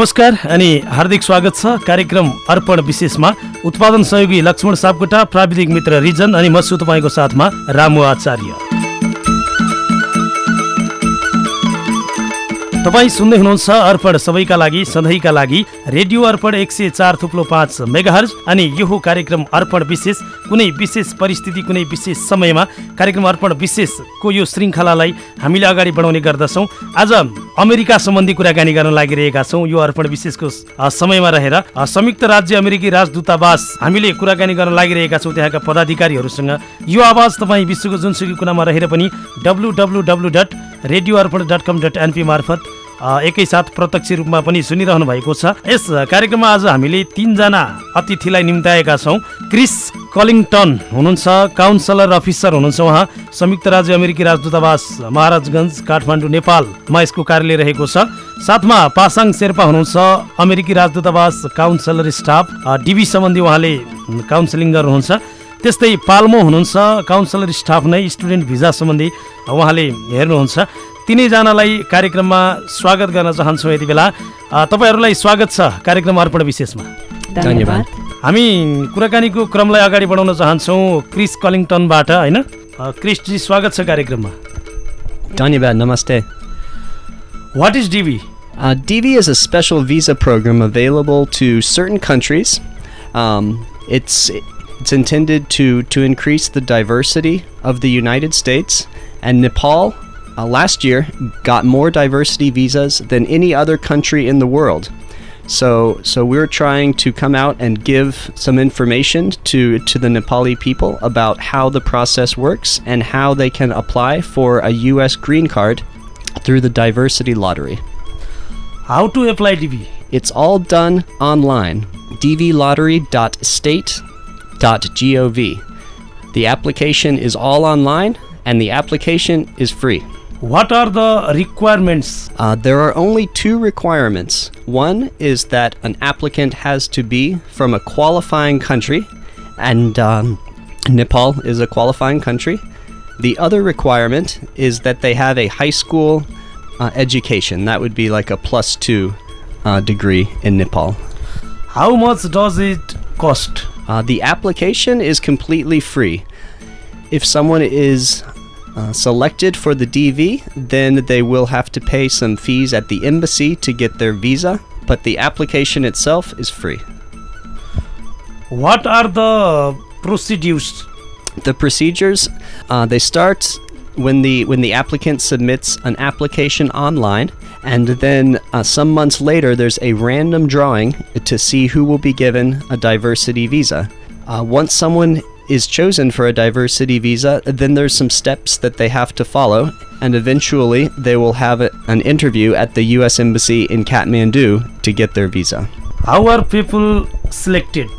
नमस्कार अनि हार्दिक स्वागत छ कार्यक्रम अर्पण विशेषमा। उत्पादन सहयोगी लक्ष्मण सापकोटा प्राविधिक मित्र रिजन अनि म छु तपाईँको साथमा रामु आचार्य। तपाईँ सुन्दै हुनुहुन्छ अर्पण सबैका लागि सधैँका लागि रेडियो अर्पण एक सय चार थुप्लो पाँच मेगाहर्ज अनि यो कार्यक्रम अर्पण विशेष कुनै विशेष परिस्थिति कुनै विशेष समयमा कार्यक्रम अर्पण विशेषको यो श्रृङ्खलालाई हामीले अगाडि बढाउने गर्दछौँ। आज अमेरिका सम्बन्धी कुराकानी गर्न लागिरहेका छौँ। यो अर्पण विशेषको समयमा रहेर संयुक्त राज्य अमेरिकी राजदूतावास हामीले कुराकानी गर्न लागिरहेका छौँ त्यहाँका पदाधिकारीहरूसँग। यो आवाज तपाईँ विश्वको जुनसुकै कुनामा रहेर पनि डब्लु मार्फत एकैसाथ प्रत्यक्ष रूपमा पनि सुनिरहनु भएको छ। यस कार्यक्रममा आज हामीले तिनजना अतिथिलाई निम्ताएका छौँ। क्रिस कलिङटन हुनुहुन्छ काउन्सलर अफिसर हुनुहुन्छ उहाँ संयुक्त राज्य अमेरिकी राजदूतावास महाराजगञ्ज काठमाडौँ नेपालमा यसको कार्यालय रहेको छ। साथमा पासाङ शेर्पा हुनुहुन्छ अमेरिकी राजदूतावास काउन्सलर स्टाफ डिबी सम्बन्धी उहाँले काउन्सिलिङ गर्नुहुन्छ। त्यस्तै पाल्मो हुनुहुन्छ काउन्सलर स्टाफ नै स्टुडेन्ट भिजा सम्बन्धी उहाँले हेर्नुहुन्छ। तिनैजनालाई कार्यक्रममा स्वागत गर्न चाहन्छौँ यति बेला। तपाईँहरूलाई स्वागत छ कार्यक्रम अर्पण विशेषमा। धन्यवाद। हामी कुराकानीको क्रमलाई अगाडि बढाउन चाहन्छौँ क्रिस कलिङटनबाट होइन? क्रिसजी स्वागत छ कार्यक्रममा। धन्यवाद नमस्ते। What is DV Uh, DV is a special visa program available to certain countries. Um, it's it's intended to to increase the diversity of the United States, and Nepal uh, last year got more diversity visas than any other country in the world. So, so we're trying to come out and give some information to, to the Nepali people about how the process works and how they can apply for a U.S. green card through the diversity lottery. How to apply DV? It's all done online. dvlottery.state.gov. The application is all online and the application is free. What are the requirements? Uh, there are only two requirements. One is that an applicant has to be from a qualifying country, and um, Nepal is a qualifying country. The other requirement is that they have a high school uh, education. That would be like a plus two uh, degree in Nepal. How much does it cost? Uh, the application is completely free. If someone is uh, selected for the DV, then they will have to pay some fees at the embassy to get their visa, but the application itself is free. What are the procedures? The procedures uh, they start when the when the applicant submits an application online, and then uh, some months later there's a random drawing to see who will be given a diversity visa. Uh, once someone is chosen for a diversity visa, then there's some steps that they have to follow, and eventually they will have an interview at the US Embassy in Kathmandu to get their visa. How are people selected?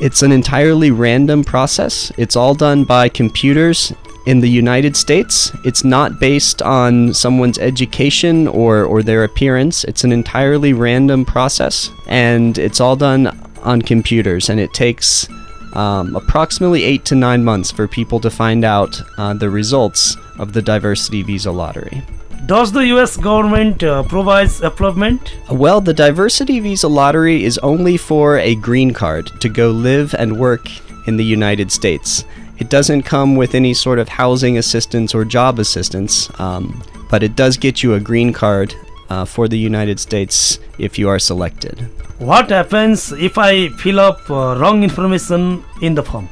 It's an entirely random process. It's all done by computers in the United States. It's not based on someone's education or, or their appearance. It's an entirely random process, and it's all done on computers, and it takes um, approximately eight to nine months for people to find out uh, the results of the diversity visa lottery. Does the US government uh, provides employment? Well, the diversity visa lottery is only for a green card to go live and work in the United States. It doesn't come with any sort of housing assistance or job assistance, um, but it does get you a green card uh, for the United States if you are selected. What happens if I fill up uh, wrong information in the form?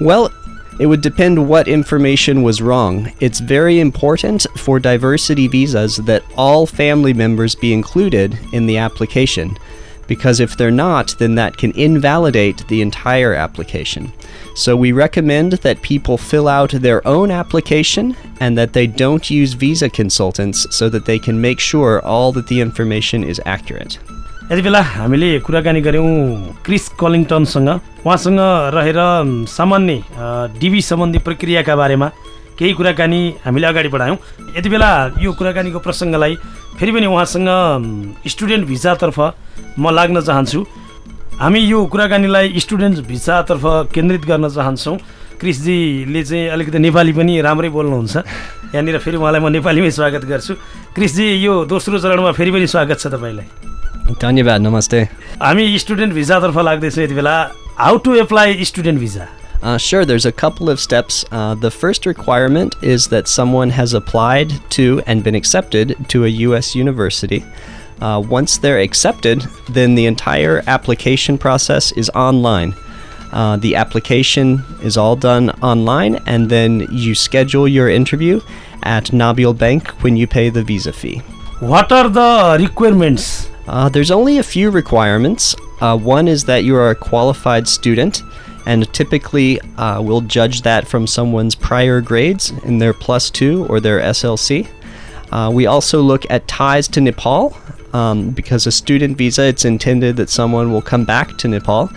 Well, it would depend what information was wrong. It's very important for diversity visas that all family members be included in the application, because if they're not, then that can invalidate the entire application. So we recommend that people fill out their own application and that they don't use visa consultants so that they can make sure all that the information is accurate. यति बेला हामीले कुराकानी गऱ्यौँ Chris कलिङटनसँग उहाँसँग रहेर सामान्य DB सम्बन्धी प्रक्रियाका बारेमा केही कुराकानी हामीले अगाडि बढायौँ यति बेला यो कुराकानीको प्रसङ्गलाई फेरि पनि उहाँसँग स्टुडेन्ट भिसातर्फ म लाग्न चाहन्छु हामी यो कुराकानीलाई स्टुडेन्ट भिसातर्फ केन्द्रित गर्न चाहन्छौँ क्रिसजीले चाहिँ अलिकति नेपाली पनि राम्रै बोल्नुहुन्छ यहाँनिर फेरि उहाँलाई म नेपालीमै स्वागत गर्छु क्रिसजी यो दोस्रो चरणमा फेरि पनि स्वागत छ तपाईँलाई धन्यवाद नमस्ते हामी स्टुडेन्ट भिजातर्फ लाग्दैछौँ यति बेला how to apply student visa Uh, sure, there's a couple of steps. Uh, the first requirement is that someone has applied to and been accepted to a U.S. university. Uh, once they're accepted, then the entire application process is online. Uh, the application is all done online, and then you schedule your interview at Nabil Bank when you pay the visa fee. What are the requirements? Uh, there's only a few requirements. Uh, one is that you are a qualified student, and typically uh, we'll judge that from someone's prior grades in their plus two or their SLC. Uh, we also look at ties to Nepal, um, because a student visa it's intended that someone will come back to Nepal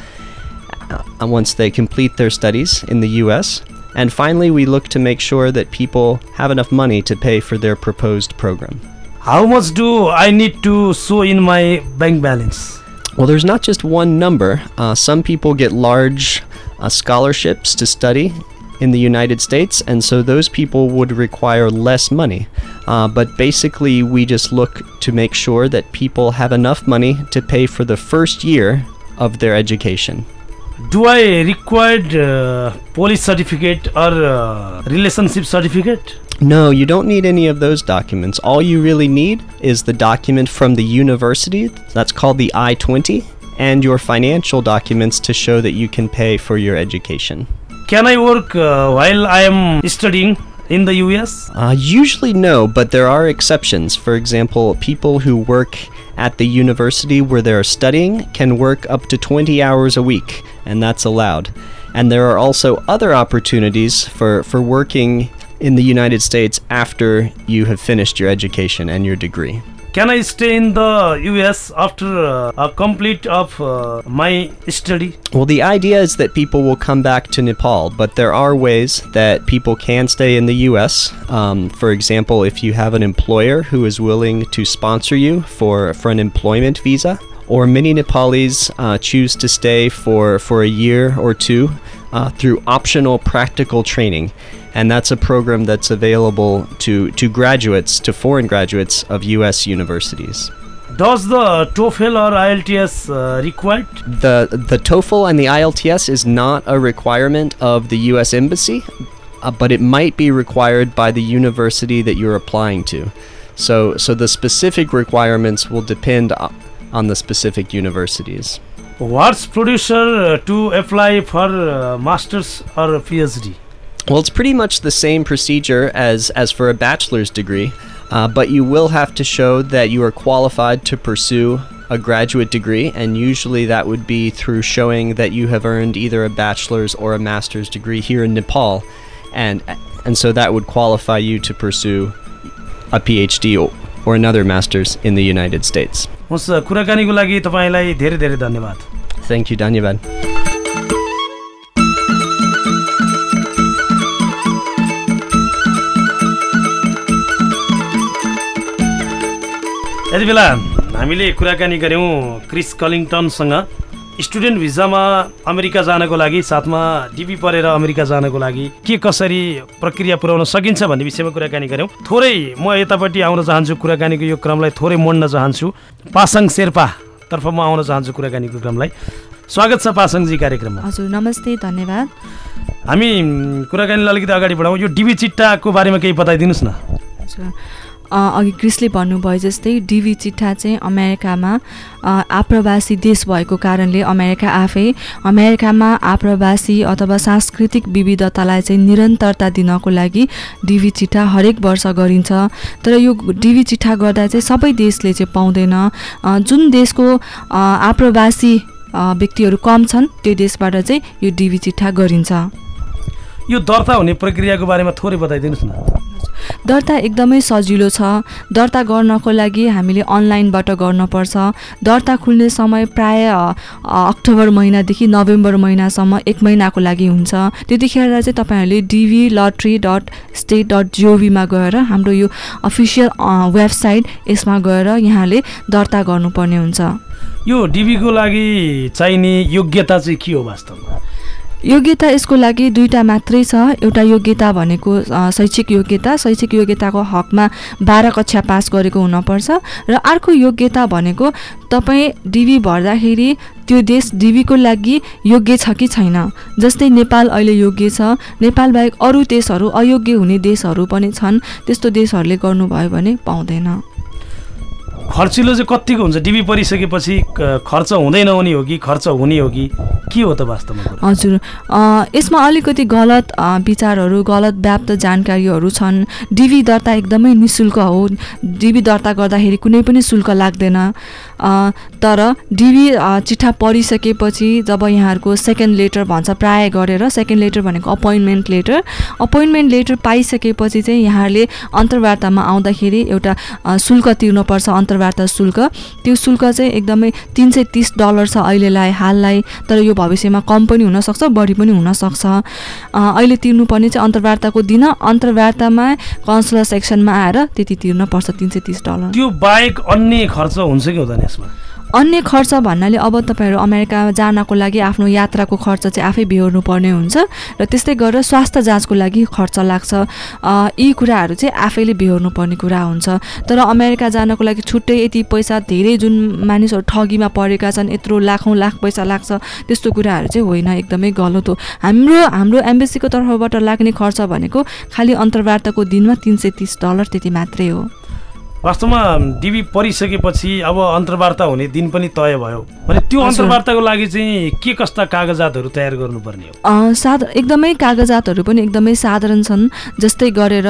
uh, uh once they complete their studies in the US. And finally, we look to make sure that people have enough money to pay for their proposed program. How much do I need to show in my bank balance? Well, there's not just one number. Uh, some people get large uh, scholarships to study in the United States, and so those people would require less money. Uh, but basically, we just look to make sure that people have enough money to pay for the first year of their education. Do I require uh, police certificate or uh, relationship certificate? No, you don't need any of those documents. All you really need is the document from the university, that's called the I 20, and your financial documents to show that you can pay for your education. Can I work uh, while I am studying? in the US? Uh, usually no, but there are exceptions. For example, people who work at the university where they are studying can work up to 20 hours a week, and that's allowed. And there are also other opportunities for, for working in the United States after you have finished your education and your degree. Can I stay in the US after uh, a complete of uh, my study? Well, the idea is that people will come back to Nepal, but there are ways that people can stay in the US. Um, for example, if you have an employer who is willing to sponsor you for, for an employment visa, or many Nepalis uh, choose to stay for, for a year or two uh, through optional practical training and that's a program that's available to, to graduates, to foreign graduates of U.S. universities. Does the TOEFL or IELTS uh, required? The the TOEFL and the IELTS is not a requirement of the U.S. Embassy, uh, but it might be required by the university that you're applying to. So so the specific requirements will depend uh, on the specific universities. What's producer to apply for uh, masters or PhD? Well, it's pretty much the same procedure as as for a bachelor's degree, uh, but you will have to show that you are qualified to pursue a graduate degree, and usually that would be through showing that you have earned either a bachelor's or a master's degree here in Nepal, and and so that would qualify you to pursue a PhD or, or another master's in the United States. हुन्छ कुराकानीको लागि तपाईँलाई धेरै धेरै धन्यवाद Thank you, Danyavad. यति बेला हामीले कुराकानी गऱ्यौँ क्रिस कलिङटनसँग स्टुडेन्ट भिजामा अमेरिका जानको लागि साथमा डिबी परेर अमेरिका जानको लागि के कसरी प्रक्रिया पुर्याउन सकिन्छ भन्ने विषयमा कुराकानी गऱ्यौँ। थोरै म यतापट्टि आउन चाहन्छु कुराकानीको यो क्रमलाई थोरै मोड्न चाहन्छु। पासाङ शेर्पा तर्फ म आउन चाहन्छु कुराकानीको क्रमलाई। स्वागत छ पासाङजी कार्यक्रममा। हजुर नमस्ते धन्यवाद। हामी कुराकानीलाई अलिकति अगाडि बढाउँ। यो डिबी चिट्टाको बारेमा केही बताइदिनुहोस् न। अघि क्रिसले भन्नुभयो जस्तै डिभी चिट्ठा चाहिँ अमेरिकामा आप्रवासी देश भएको कारणले अमेरिका आफै अमेरिकामा आप्रवासी अथवा सांस्कृतिक विविधतालाई चाहिँ निरन्तरता दिनको लागि डिभी चिट्ठा हरेक वर्ष गरिन्छ। तर यो डिभी चिट्ठा गर्दा चाहिँ सबै देशले चाहिँ पाउँदैन। जुन देशको आप्रवासी व्यक्तिहरू कम छन् त्यो देशबाट चाहिँ यो डिभी चिट्ठा गरिन्छ। यो दर्ता हुने प्रक्रियाको बारेमा थोरै बताइदिनुहोस् न। दर्ता एकदमै सजिलो छ। दर्ता गर्नको लागि हामीले अनलाइनबाट गर्नुपर्छ। दर्ता खुल्ने समय प्राय अक्टोबर महिनादेखि नोभेम्बर महिनासम्म एक महिनाको लागि हुन्छ। त्यतिखेर चाहिँ तपाईँहरूले DV lottery dot state dot जिओभीमा गएर हाम्रो यो अफिसियल वेबसाइट यसमा गएर यहाँले दर्ता गर्नुपर्ने हुन्छ। यो डिबीको लागि चाहिने योग्यता चाहिँ के हो वास्तवमा? योग्यता यसको लागि दुईवटा मात्रै छ। एउटा योग्यता भनेको शैक्षिक योग्यता। शैक्षिक योग्यताको हकमा बाह्र कक्षा पास गरेको हुनपर्छ। र अर्को योग्यता भनेको तपाईँ डिबी भर्दाखेरि त्यो देश डिबीको लागि योग्य छ कि छैन? जस्तै नेपाल अहिले योग्य छ। नेपाल बाहेक अरू देशहरू अयोग्य हुने देशहरू पनि छन्। त्यस्तो देशहरूले गर्नुभयो भने पाउँदैन। खर्चिलो चाहिँ कतिको हुन्छ? डिबी परिसकेपछि खर्च हुँदै नहुने हो कि खर्च हुने हो कि? के हो त वास्तवमा हजुर। यसमा अलिकति गलत विचारहरू गलत व्याप्त जानकारीहरू छन्। डिबी दर्ता एकदमै नि शुल्क हो। डिबी दर्ता गर्दाखेरि कुनै पनि शुल्क लाग्दैन। तर डिबी चिठा परिसकेपछि जब यहाँहरूको सेकेन्ड लेटर भन्छ प्राय गरेर सेकेन्ड लेटर भनेको अपोइन्टमेन्ट लेटर अपोइन्टमेन्ट लेटर पाइसकेपछि चाहिँ यहाँहरूले अन्तर्वार्तामा आउँदाखेरि एउटा शुल्क तिर्नुपर्छ अन्तर्वार्ता शुल्क। त्यो शुल्क चाहिँ एकदमै तिन सय तिस डलर छ अहिलेलाई हाललाई तर यो भविष्यमा कम पनि हुनसक्छ बढी पनि हुनसक्छ। अहिले तिर्नुपर्ने चाहिँ अन्तर्वार्ताको दिन अन्तर्वार्तामा कन्सुलर सेक्सनमा आएर त्यति तिर्नुपर्छ तिन सय तिस डलर। त्यो बाहेक अन्य खर्च हुन्छ कि हुँदैन? यसमा। अन्य खर्च भन्नाले अब तपाईँहरू अमेरिका जानको लागि आफ्नो यात्राको खर्च चाहिँ आफै बेहोर्नु पर्ने हुन्छ र त्यस्तै गरेर स्वास्थ्य जाँचको लागि खर्च लाग्छ। यी कुराहरू चाहिँ आफैले बेहोर्नु पर्ने कुरा हुन्छ। तर अमेरिका जानको लागि छुट्टै यति पैसा धेरै जुन मानिसहरू ठगीमा परेका छन् यत्रो लाखौँ लाख पैसा लाग्छ त्यस्तो कुराहरू चाहिँ होइन एकदमै गलत हो। हाम्रो हाम्रो एम्बेसीको तर्फबाट लाग्ने खर्च भनेको खालि अन्तर्वार्ताको दिनमा तिन सय तिस डलर त्यति मात्रै हो। वास्तवमा डिबी परिसकेपछि अब अन्तर्वार्ता हुने दिन पनि तय भयो। भने त्यो। अन्तर्वार्ताको लागि चाहिँ के कस्ता कागजातहरू तयार गर्नुपर्ने हो? साध एकदमै कागजातहरू पनि एकदमै साधारण छन् जस्तै गरेर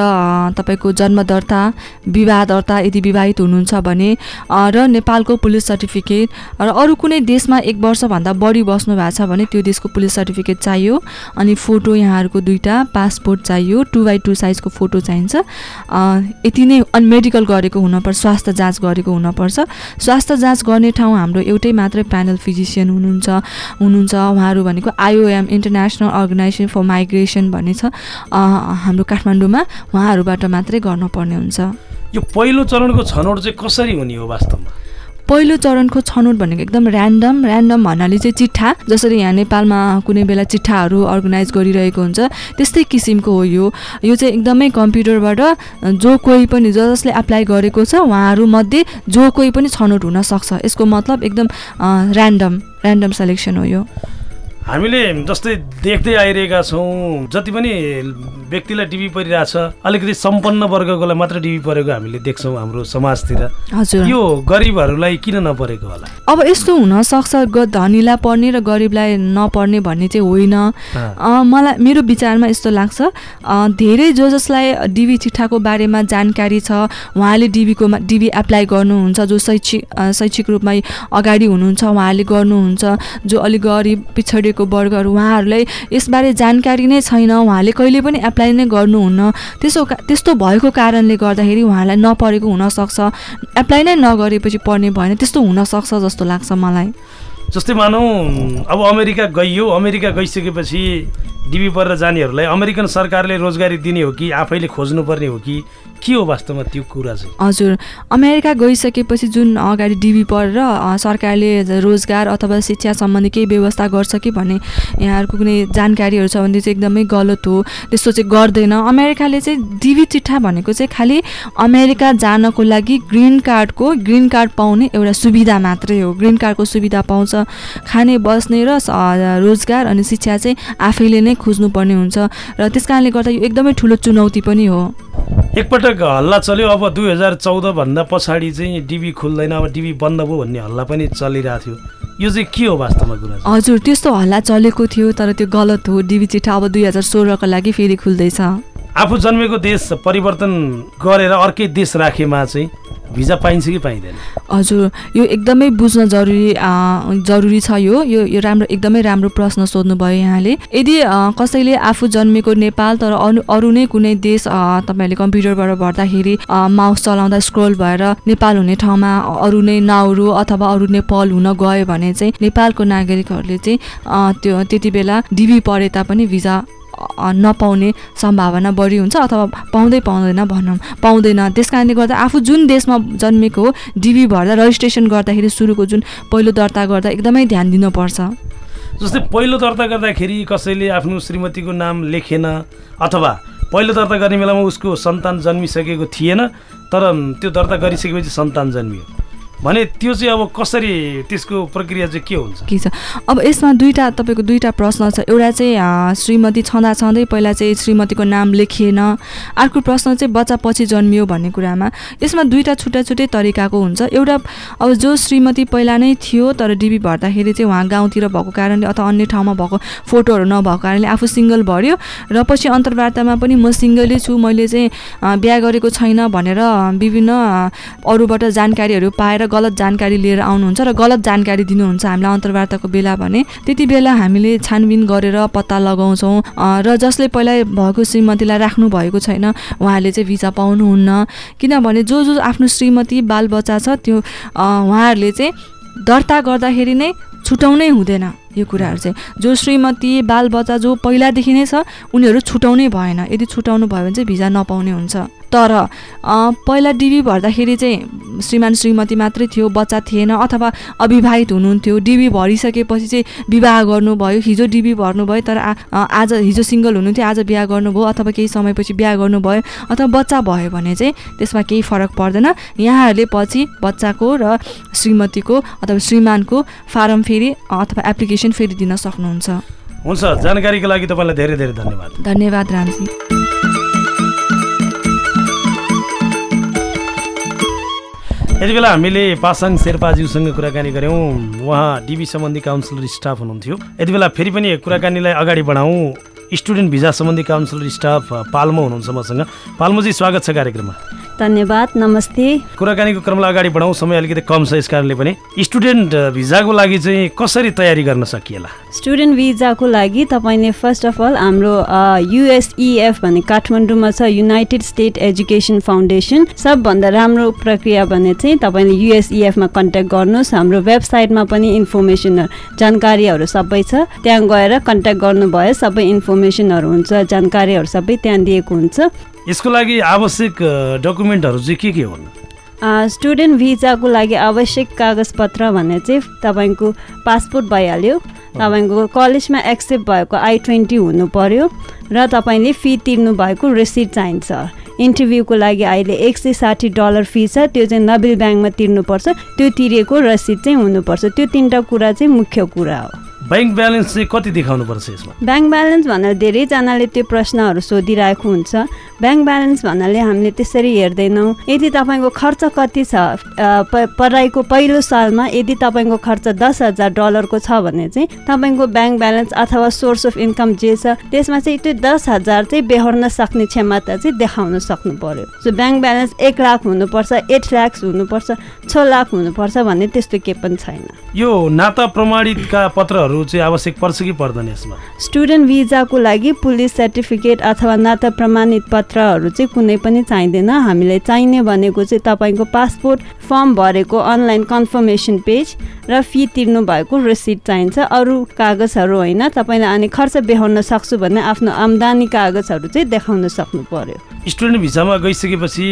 तपाईँको जन्म दर्ता विवाह दर्ता यदि विवाहित हुनुहुन्छ भने र नेपालको पुलिस सर्टिफिकेट र अरू कुनै देशमा एक वर्षभन्दा बढी बस्नु भएको छ भने त्यो देशको पुलिस सर्टिफिकेट चाहियो अनि फोटो यहाँहरूको दुईवटा पासपोर्ट चाहियो टु बाई टू साइजको फोटो चाहिन्छ। यति नै अनि मेडिकल गरेको हुनपर्छ स्वास्थ्य जाँच गरेको हुनपर्छ। स्वास्थ्य जाँच गर्ने ठाउँ हाम्रो एउटै मात्रै प्यानल फिजिसियन हुनुहुन्छ हुनुहुन्छ। उहाँहरू भनेको IOM international organization for migration भन्ने छ। हाम्रो काठमाडौँमा उहाँहरूबाट मात्रै गर्नुपर्ने हुन्छ। यो पहिलो चरणको छनौट चाहिँ कसरी हुने हो वास्तवमा? पहिलो चरणको छनौट भनेको एकदम ऱ्यान्डम ऱ्यान्डम भन्नाले चाहिँ चिठा जसरी यहाँ नेपालमा कुनै बेला चिठाहरू अर्गनाइज गरिरहेको हुन्छ त्यस्तै किसिमको हो यो। यो चाहिँ एकदमै कम्प्युटरबाट जो कोही पनि जसले एप्लाई गरेको छ उहाँहरूमध्ये जो कोही पनि छनौट हुनसक्छ यसको मतलब एकदम ऱ्यान्डम ऱ्यान्डम सेलेक्सन हो यो। हामीले जस्तै देख्दै आइरहेका छौँ जति पनि व्यक्तिलाई डिबी परिरहेछ अलिकति सम्पन्न वर्गकोलाई मात्र डिबी परेको हामीले देख्छौँ हाम्रो समाजतिर। हजुर। यो गरिबहरूलाई किन नपरेको होला? अब यस्तो हुनसक्छ ग धनीलाई पर्ने र गरिबलाई नपर्ने भन्ने चाहिँ होइन। मलाई मेरो विचारमा यस्तो लाग्छ। धेरै जो जसलाई डिबी चिठाको बारेमा जानकारी छ उहाँले डिबीको डिबी एप्लाई गर्नुहुन्छ जो शैक्षिक शैक्षिक रूपमा अगाडि हुनुहुन्छ उहाँले गर्नुहुन्छ जो अलिक गरिब पिछडिएको वर्गहरू उहाँहरूलाई यसबारे जानकारी नै छैन। उहाँले कहिले पनि एप्लाई नै गर्नुहुन्न। त्यसो त्यस्तो भएको कारणले गर्दाखेरि उहाँलाई नपरेको हुनसक्छ। एप्लाई नै नगरेपछि पर्ने भएन। त्यस्तो हुनसक्छ जस्तो लाग्छ मलाई। जस्तै मानौँ अब अमेरिका गइयो। अमेरिका गइसकेपछि डिबी परेर जानेहरूलाई अमेरिकन सरकारले रोजगारी दिने हो कि आफैले खोज्नुपर्ने हो कि? के हो वास्तवमा त्यो कुरा चाहिँ? हजुर अमेरिका गइसकेपछि जुन अगाडि डिबी पढेर अ, सरकारले रोजगार अथवा शिक्षा सम्बन्धी केही व्यवस्था गर्छ कि भन्ने यहाँहरूको कुनै जानकारीहरू छ भने चाहिँ एकदमै गलत हो। त्यस्तो चाहिँ गर्दैन। अमेरिकाले चाहिँ डिबी चिठा भनेको चाहिँ खालि अमेरिका जानको लागि ग्रिन कार्डको ग्रिन कार्ड पाउने एउटा सुविधा मात्रै हो। ग्रिन कार्डको सुविधा पाउँछ। खाने बस्ने र रोजगार अनि शिक्षा चाहिँ आफैले नै खोज्नुपर्ने हुन्छ। र त्यस कारणले गर्दा यो एकदमै ठुलो चुनौती पनि हो। एकपटक हल्ला चल्यो। अब दुई हजार चौधभन्दा पछाडि चाहिँ डिबी खुल्दैन अब डिबी बन्द भयो भन्ने हल्ला पनि चलिरहेको थियो। यो चाहिँ के हो वास्तवमा कुरा? हजुर त्यस्तो हल्ला चलेको थियो तर त्यो गलत हो। डिबी चिठा अब दुई हजार सोह्रको लागि फेरि खुल्दैछ। आफू जन्मेको देश परिवर्तन गरेर अर्कै देश राखेमा चाहिँ भिजा पाइन्छ कि पाइँदैन? हजुर यो एकदमै बुझ्न जरुरी जरुरी छ यो। यो राम्रो एकदमै राम्रो प्रश्न सोध्नुभयो यहाँले। यदि कसैले आफू जन्मेको नेपाल तर अरू अरू नै कुनै देश तपाईँहरूले कम्प्युटरबाट भर्दाखेरि माउस चलाउँदा स्क्रोल भएर नेपाल हुने ठाउँमा अरू नै नाउरो अथवा अरू नेपाल हुन गयो भने चाहिँ नेपालको नागरिकहरूले चाहिँ त्यो त्यति बेला डिबी परे तापनि भिजा नपाउने सम्भावना बढी हुन्छ अथवा पाउँदै पाउँदैन भनौँ। पाउँदैन। त्यस कारणले गर्दा आफू जुन देशमा जन्मेको हो डिबी भर्दा रजिस्ट्रेसन गर्दाखेरि सुरुको जुन पहिलो दर्ता गर्दा एकदमै ध्यान दिनुपर्छ। जस्तै पहिलो दर्ता गर्दाखेरि कसैले आफ्नो श्रीमतीको नाम लेखेन अथवा पहिलो दर्ता गर्ने बेलामा उसको सन्तान जन्मिसकेको थिएन तर त्यो दर्ता गरिसकेपछि सन्तान जन्मियो। भने त्यो चाहिँ अब कसरी त्यसको प्रक्रिया चाहिँ के हुन्छ? के छ? अब यसमा दुईवटा तपाईँको दुईवटा प्रश्न छ। एउटा चाहिँ श्रीमती छँदा छँदै पहिला चाहिँ श्रीमतीको नाम लेखिएन। अर्को प्रश्न चाहिँ बच्चा पछि जन्मियो भन्ने कुरामा। यसमा दुईवटा छुट्टै छुट्टै तरिकाको हुन्छ। एउटा अब जो श्रीमती पहिला नै थियो तर डिबी भर्दाखेरि चाहिँ उहाँ गाउँतिर भएको कारणले अथवा अन्य ठाउँमा भएको फोटोहरू नभएको कारणले आफू सिङ्गल भर्यो। र पछि अन्तर्वार्तामा पनि म सिङ्गलै छु मैले चाहिँ बिहा गरेको छैन भनेर विभिन्न अरूबाट जानकारीहरू पाएर गलत जानकारी लिएर आउनुहुन्छ र गलत जानकारी दिनुहुन्छ हामीलाई अन्तर्वार्ताको बेला भने त्यति बेला हामीले छानबिन गरेर पत्ता लगाउँछौँ। र जसले पहिला भएको श्रीमतीलाई राख्नु भएको छैन उहाँले चाहिँ भिजा पाउनुहुन्न। किनभने जो जो आफ्नो श्रीमती बालबच्चा छ त्यो उहाँहरूले चाहिँ दर्ता गर्दाखेरि नै छुटाउनै हुँदैन यो कुराहरू चाहिँ। जो श्रीमती बालबच्चा जो पहिलादेखि नै छ उनीहरू छुटाउनै भएन। यदि छुटाउनु भयो भने चाहिँ भिजा नपाउने हुन्छ। तर पहिला डिबी भर्दाखेरि चाहिँ श्रीमान श्रीमती मात्रै थियो बच्चा थिएन अथवा अविवाहित हुनुहुन्थ्यो। डिबी भरिसकेपछि चाहिँ विवाह गर्नुभयो हिजो डिबी भर्नुभयो तर आज हिजो सिङ्गल हुनुहुन्थ्यो आज बिहा गर्नुभयो अथवा केही समयपछि बिहा गर्नुभयो अथवा बच्चा भयो भने चाहिँ त्यसमा केही फरक पर्दैन। यहाँहरूले पछि बच्चाको र श्रीमतीको अथवा श्रीमानको फारम फेरि अथवा एप्लिकेसन फेरि दिन सक्नुहुन्छ। हुन्छ जानकारीको लागि तपाईँलाई धेरै धेरै धन्यवाद। धन्यवाद रामजी। यति बेला हामीले पासाङ शेर्पाज्यूसँग कुराकानी गऱ्यौँ। उहाँ डिबी सम्बन्धी काउन्सिलर स्टाफ हुनुहुन्थ्यो। यति बेला फेरि पनि कुराकानीलाई अगाडि बढाउँ। स्टुडेन्ट भिजा सम्बन्धी काउन्सिलर स्टाफ पाल्मो हुनुहुन्छ मसँग। पाल्मोजी स्वागत छ कार्यक्रममा। धन्यवाद नमस्ते। कुराकानीको क्रमलाई अगाडि बढाउँ समय अलिकति कम छ यस कारणले पनि स्टुडेन्ट भिजाको लागि चाहिँ कसरी तयारी गर्न सकिएला? स्टुडेन्ट भिजाको लागि तपाईँले फर्स्ट अफ अल हाम्रो युएसइएफ भन्ने काठमाडौँमा छ युनाइटेड स्टेट एजुकेसन फाउन्डेसन सबभन्दा राम्रो प्रक्रिया भने चाहिँ तपाईँले युएसइएफमा कन्ट्याक्ट गर्नुहोस्। हाम्रो वेबसाइटमा पनि इन्फर्मेसनहरू जानकारीहरू सबै छ। त्यहाँ गएर कन्ट्याक्ट गर्नुभयो सबै इन्फर्मेसनहरू हुन्छ जानकारीहरू सबै त्यहाँ दिएको हुन्छ। यसको लागि आवश्यक डकुमेन्टहरू चाहिँ के के हुन्? स्टुडेन्ट भिजाको लागि आवश्यक कागजपत्र भने चाहिँ तपाईँको पासपोर्ट भइहाल्यो। तपाईँको कलेजमा एक्सेप्ट भएको आई ट्वेन्टी हुनु पर्यो र तपाईँले फी तिर्नु भएको रिसिट चाहिन्छ। इन्टरभ्यूको लागि अहिले एक सय साठी डलर फी छ त्यो चाहिँ नबिल ब्याङ्कमा तिर्नुपर्छ। त्यो तिरेको रसिद चाहिँ हुनुपर्छ। त्यो तिनवटा कुरा चाहिँ मुख्य कुरा हो। ब्याङ्क ब्यालेन्स चाहिँ कति देखाउनुपर्छ यसमा? ब्याङ्क ब्यालेन्स भनेर धेरैजनाले त्यो प्रश्नहरू सोधिरहेको हुन्छ। ब्याङ्क ब्यालेन्स भन्नाले हामीले त्यसरी हेर्दैनौँ। यदि तपाईँको खर्च कति छ पढाइको पहिलो सालमा यदि तपाईँको खर्च दस हजार डलरको छ भने चाहिँ तपाईँको ब्याङ्क ब्यालेन्स अथवा सोर्स अफ इन्कम जे छ त्यसमा चाहिँ त्यो दस हजार चाहिँ बेहोर्न सक्ने क्षमता चाहिँ देखाउन सक्नु पर्यो। सो ब्याङ्क ब्यालेन्स एक लाख हुनुपर्छ एट लाख हुनुपर्छ छ लाख हुनुपर्छ भन्ने त्यस्तो केही पनि छैन। यो नाता प्रमाणितका पत्रहरू चाहिँ आवश्यक पर्छ कि पर्दैन यसमा? स्टुडेन्ट भिजाको लागि पुलिस सर्टिफिकेट अथवा नाता प्रमाणित पत्रहरू चाहिँ कुनै पनि चाहिँदैन। हामीलाई चाहिने भनेको चाहिँ तपाईँको पासपोर्ट फर्म भरेको अनलाइन कन्फर्मेसन पेज र फी तिर्नु भएको रिसिट चाहिन्छ। अरू कागजहरू होइन तपाईँले अनि खर्च बेहोर्न सक्छु भने आफ्नो आम्दानी कागजहरू चाहिँ देखाउन सक्नु पर्यो। स्टुडेन्ट भिसामा गइसकेपछि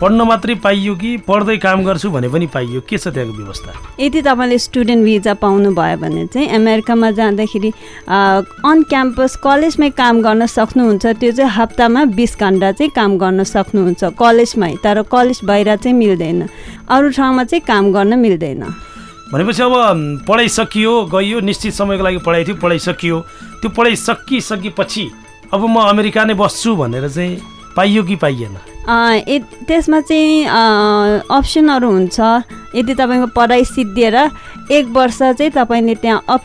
पढ्न मात्रै पाइयो कि पढ्दै काम गर्छु भने पनि पाइयो? के छ त्यहाँको व्यवस्था? यदि तपाईँले स्टुडेन्ट भिजा पाउनुभयो भने चाहिँ अमेरिकामा जाँदाखेरि अन क्याम्पस कलेजमै काम गर्न सक्नुहुन्छ त्यो चाहिँ हप्तामा बिस घन्टा चाहिँ काम गर्न सक्नुहुन्छ कलेजमै तर कलेज बाहिर चाहिँ मिल्दैन। अरू ठाउँमा चाहिँ काम गर्न मिल्दैन। भनेपछि अब पढाइ सकियो गइयो निश्चित समयको लागि पढाइ थियो पढाइ सकियो त्यो पढाइ सकिसकेपछि अब म अमेरिका नै बस्छु भनेर चाहिँ पाइयो कि पाइएन? त्यसमा चाहिँ अप्सनहरू हुन्छ। यदि तपाईँको पढाइ सिद्धिएर एक वर्ष चाहिँ तपाईँले त्यहाँ अप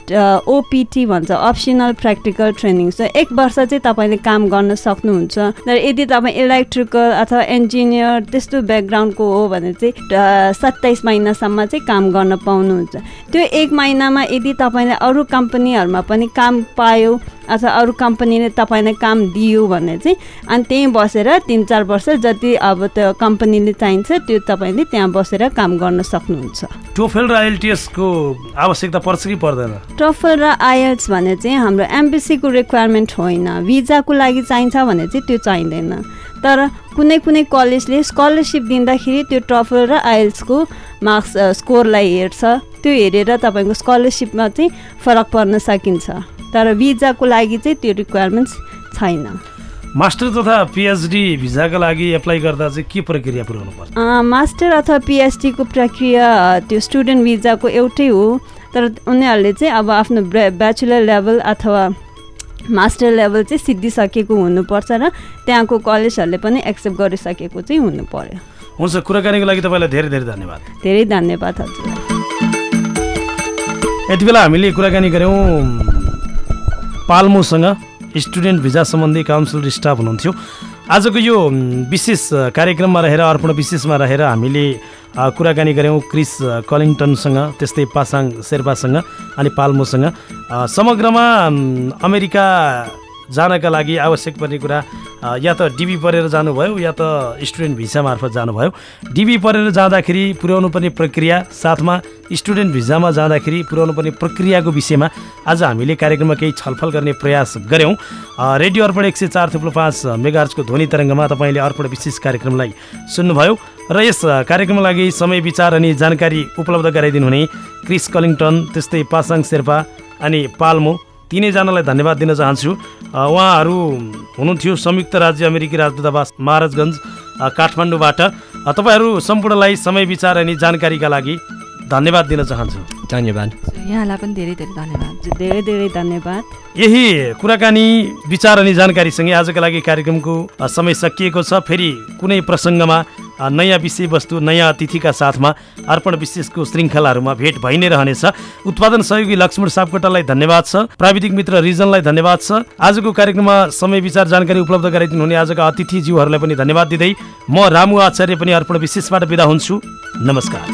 ओपिटी भन्छ अप्सनल प्र्याक्टिकल ट्रेनिङ। सो एक वर्ष चाहिँ तपाईँले काम गर्न सक्नुहुन्छ। तर यदि तपाईँ इलेक्ट्रिकल अथवा इन्जिनियर त्यस्तो ब्याकग्राउन्डको हो भने चाहिँ सत्ताइस महिनासम्म चाहिँ काम गर्न पाउनुहुन्छ। त्यो एक महिनामा यदि तपाईँले अरू कम्पनीहरूमा पनि काम पायो अथवा अरू कम्पनीले तपाईँलाई काम दियो भने चाहिँ अनि त्यहीँ बसेर तिन चार वर्ष जति अब त्यो कम्पनीले चाहिन्छ त्यो तपाईँले त्यहाँ बसेर काम गर्न सक्नुहुन्छ। टोफेल र आइएलटिएसको आवश्यकता पर्छ कि पर्दैन? टफल र आइएल्स भने चाहिँ हाम्रो एम्बेसीको रिक्वायरमेन्ट होइन। भिजाको लागि चाहिन्छ भने चाहिँ त्यो चाहिँदैन। तर कुनै कुनै कलेजले स्कलरसिप दिँदाखेरि त्यो टफल र आइएल्सको मार्क्स स्कोरलाई हेर्छ। त्यो हेरेर तपाईँको स्कलरसिपमा चाहिँ फरक पर्न सकिन्छ। तर भिजाको लागि चाहिँ त्यो रिक्वायरमेन्ट्स छैन। मास्टर तथा पिएचडी भिजाका लागि एप्लाई गर्दा चाहिँ के प्रक्रिया पुऱ्याउनु पर्छ मास्टर अथवा पिएचडीको प्रक्रिया त्यो स्टुडेन्ट भिजाको एउटै हो। तर उनीहरूले चाहिँ अब आफ्नो ब्या ब्याचुलर लेभल अथवा मास्टर लेभल चाहिँ सिद्धिसकेको हुनुपर्छ र त्यहाँको कलेजहरूले पनि एक्सेप्ट गरिसकेको चाहिँ हुनु पर्यो हुन्छ कुराकानीको लागि तपाईँलाई धेरै धेरै धन्यवाद। धेरै धन्यवाद हजुर। यति बेला हामीले कुराकानी गऱ्यौँ पाल्मोसँग स्टुडेन्ट भिजा सम्बन्धी काउन्सिलर स्टाफ हुनुहुन्थ्यो। आजको यो विशेष कार्यक्रममा रहेर अर्पण विशेषमा रहेर हामीले कुराकानी गऱ्यौँ क्रिस कलिङटनसँग त्यस्तै पासाङ शेर्पासँग अनि पाल्मोसँग। समग्रमा अमेरिका जानका लागि आवश्यक पर्ने कुरा या त डिबी परेर जानुभयो या त स्टुडेन्ट भिसा मार्फत जानुभयो। डिबी परेर जाँदाखेरि पुर्याउनु पर्ने प्रक्रिया साथमा स्टुडेन्ट भिजामा जाँदाखेरि पुर्याउनु पर्ने प्रक्रियाको विषयमा आज हामीले कार्यक्रममा केही छलफल गर्ने प्रयास गऱ्यौँ। रेडियो अर्पण एक सय चार थुप्रो पाँच मेगार्चको ध्वनि तरङ्गमा तपाईँले अर्पण विशेष कार्यक्रमलाई सुन्नुभयो र यस कार्यक्रमका लागि समय विचार अनि जानकारी उपलब्ध गराइदिनु हुने क्रिस कलिङटन त्यस्तै पासाङ शेर्पा अनि पाल्मो तिनैजनालाई धन्यवाद दिन चाहन्छु। उहाँहरू हुनुहुन्थ्यो संयुक्त राज्य अमेरिकी राजदूतावास महाराजगञ्ज काठमाडौँबाट। तपाईँहरू सम्पूर्णलाई समय विचार अनि जानकारीका लागि धन्यवाद दिन चाहन्छु। धन्यवाद। यहाँलाई पनि धेरै धेरै धन्यवाद। धेरै धेरै धन्यवाद। यही कुराकानी विचार अनि जानकारीसँगै आजका लागि कार्यक्रमको समय सकिएको छ। फेरि कुनै प्रसङ्गमा नयाँ विषयवस्तु नयाँ अतिथिका साथमा अर्पण विशेषको श्रृङ्खलाहरूमा भेट भइ नै रहनेछ। उत्पादन सहयोगी लक्ष्मण सापकोटालाई धन्यवाद छ। प्राविधिक मित्र रिजनलाई धन्यवाद छ। आजको कार्यक्रममा समय विचार जानकारी उपलब्ध गराइदिनु हुने आजका अतिथिज्यूहरूलाई पनि धन्यवाद दिँदै म रामु आचार्य पनि अर्पण विशेषबाट बिदा हुन्छु। नमस्कार।